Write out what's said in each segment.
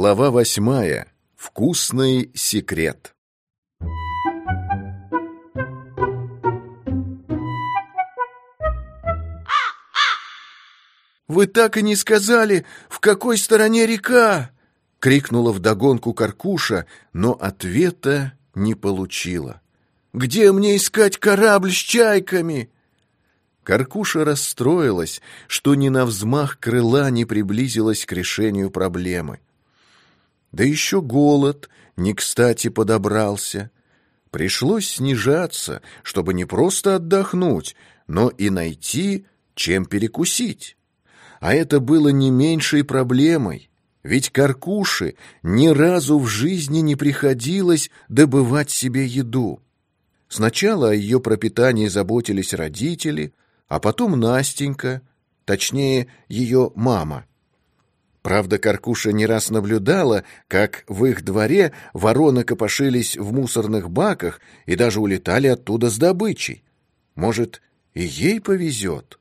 Глава восьмая. Вкусный секрет. «Вы так и не сказали, в какой стороне река!» — крикнула вдогонку Каркуша, но ответа не получила. «Где мне искать корабль с чайками?» Каркуша расстроилась, что ни на взмах крыла не приблизилась к решению проблемы. Да еще голод не кстати подобрался. Пришлось снижаться, чтобы не просто отдохнуть, но и найти, чем перекусить. А это было не меньшей проблемой, ведь Каркуше ни разу в жизни не приходилось добывать себе еду. Сначала о ее пропитании заботились родители, а потом Настенька, точнее, ее мама. Правда, Каркуша не раз наблюдала, как в их дворе вороны копошились в мусорных баках и даже улетали оттуда с добычей. Может, и ей повезет?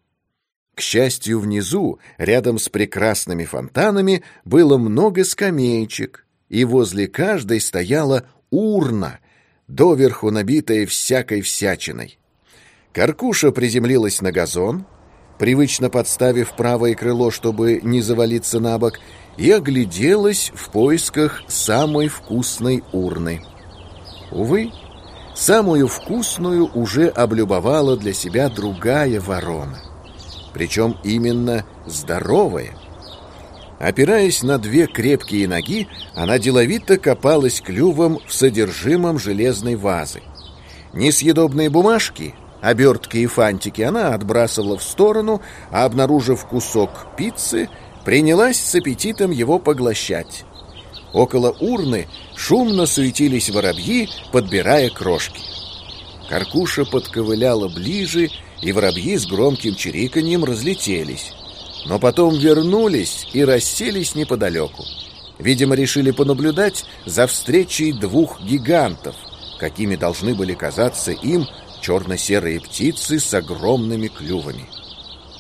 К счастью, внизу, рядом с прекрасными фонтанами, было много скамеечек, и возле каждой стояла урна, доверху набитая всякой всячиной. Каркуша приземлилась на газон, привычно подставив правое крыло, чтобы не завалиться на бок, и огляделась в поисках самой вкусной урны. Увы, самую вкусную уже облюбовала для себя другая ворона причем именно здоровая. Опираясь на две крепкие ноги, она деловито копалась клювом в содержимом железной вазы. Несъедобные бумажки, обертки и фантики она отбрасывала в сторону, а, обнаружив кусок пиццы, принялась с аппетитом его поглощать. Около урны шумно суетились воробьи, подбирая крошки. Каркуша подковыляла ближе и воробьи с громким чириканьем разлетелись. Но потом вернулись и расселись неподалеку. Видимо, решили понаблюдать за встречей двух гигантов, какими должны были казаться им черно-серые птицы с огромными клювами.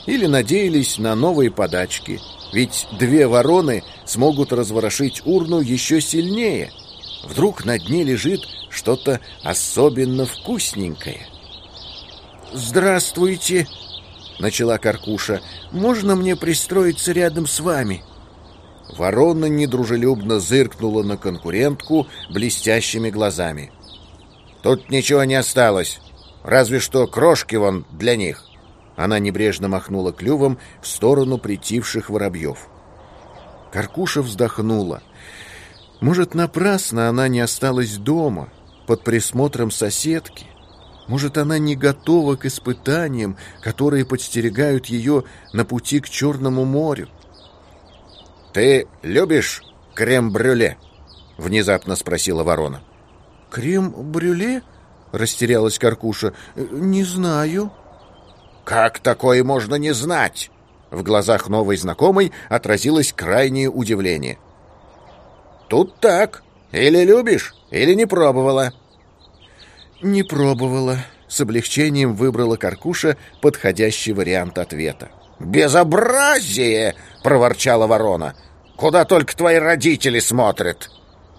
Или надеялись на новые подачки, ведь две вороны смогут разворошить урну еще сильнее. Вдруг на дне лежит что-то особенно вкусненькое. «Здравствуйте!» — начала Каркуша. «Можно мне пристроиться рядом с вами?» Ворона недружелюбно зыркнула на конкурентку блестящими глазами. «Тут ничего не осталось, разве что крошки вон для них». Она небрежно махнула клювом в сторону притивших воробьев. Каркуша вздохнула. Может, напрасно она не осталась дома, под присмотром соседки? Может, она не готова к испытаниям, которые подстерегают ее на пути к Черному морю? «Ты любишь крем-брюле?» — внезапно спросила ворона. «Крем-брюле?» — растерялась Каркуша. «Не знаю». «Как такое можно не знать?» В глазах новой знакомой отразилось крайнее удивление. «Тут так. Или любишь, или не пробовала». «Не пробовала». С облегчением выбрала Каркуша подходящий вариант ответа. «Безобразие!» — проворчала ворона. «Куда только твои родители смотрят!»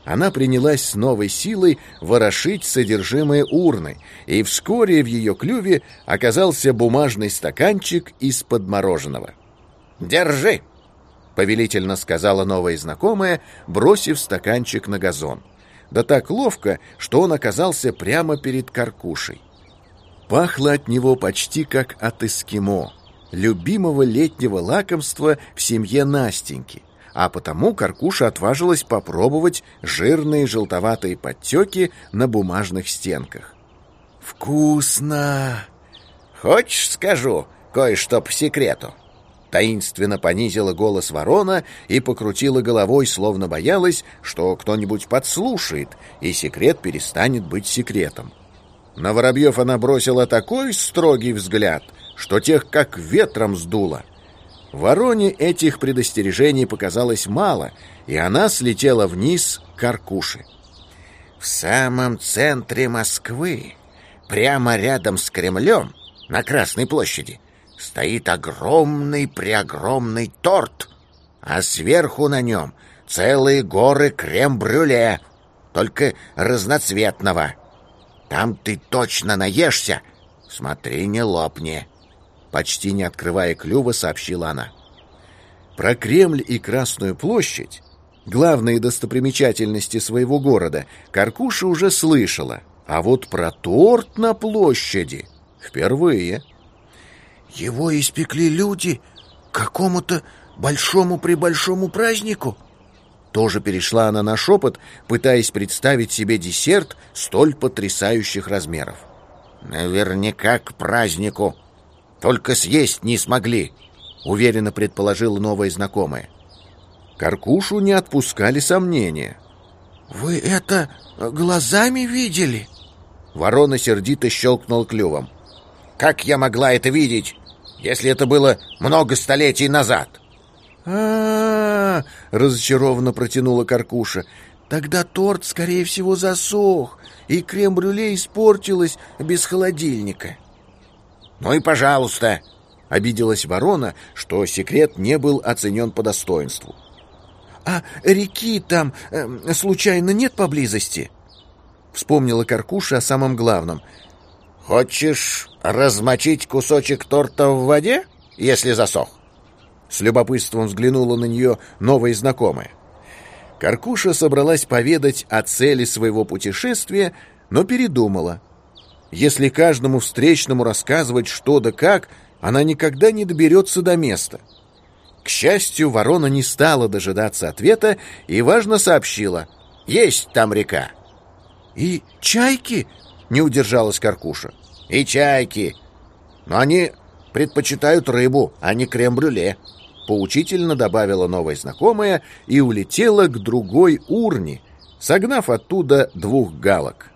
Она принялась с новой силой ворошить содержимое урны, и вскоре в ее клюве оказался бумажный стаканчик из-под мороженого. «Держи!» — повелительно сказала новая знакомая, бросив стаканчик на газон да так ловко, что он оказался прямо перед каркушей. Пахло от него почти как от эскимо, любимого летнего лакомства в семье Настеньки, а потому каркуша отважилась попробовать жирные желтоватые подтеки на бумажных стенках. «Вкусно!» «Хочешь, скажу кое-что по секрету?» Таинственно понизила голос ворона и покрутила головой, словно боялась, что кто-нибудь подслушает, и секрет перестанет быть секретом. На воробьев она бросила такой строгий взгляд, что тех как ветром сдуло. Вороне этих предостережений показалось мало, и она слетела вниз к Аркуше. В самом центре Москвы, прямо рядом с Кремлем, на Красной площади, стоит огромный-преогромный торт, а сверху на нем целые горы крем-брюле, только разноцветного. Там ты точно наешься. Смотри, не лопни. Почти не открывая клюва, сообщила она. Про Кремль и Красную площадь, главные достопримечательности своего города, Каркуша уже слышала. А вот про торт на площади впервые. Его испекли люди какому-то большому-пребольшому празднику? Тоже перешла она на шепот, пытаясь представить себе десерт столь потрясающих размеров. «Наверняка к празднику. Только съесть не смогли», — уверенно предположила новая знакомая. Каркушу не отпускали сомнения. «Вы это глазами видели?» Ворона сердито щелкнул клювом. «Как я могла это видеть, если это было много столетий назад?» а, -а, -а разочарованно протянула Каркуша. «Тогда торт, скорее всего, засох, и крем-брюле испортилось без холодильника». «Ну и пожалуйста!» — обиделась ворона, что секрет не был оценен по достоинству. «А реки там, э, случайно, нет поблизости?» Вспомнила Каркуша о самом главном. «Хочешь размочить кусочек торта в воде, если засох?» С любопытством взглянула на нее новая знакомая. Каркуша собралась поведать о цели своего путешествия, но передумала. Если каждому встречному рассказывать что да как, она никогда не доберется до места. К счастью, ворона не стала дожидаться ответа и важно сообщила. «Есть там река». «И чайки?» — не удержалась Каркуша. «И чайки. Но они предпочитают рыбу, а не крем-брюле» поучительно добавила новая знакомая и улетела к другой урне, согнав оттуда двух галок.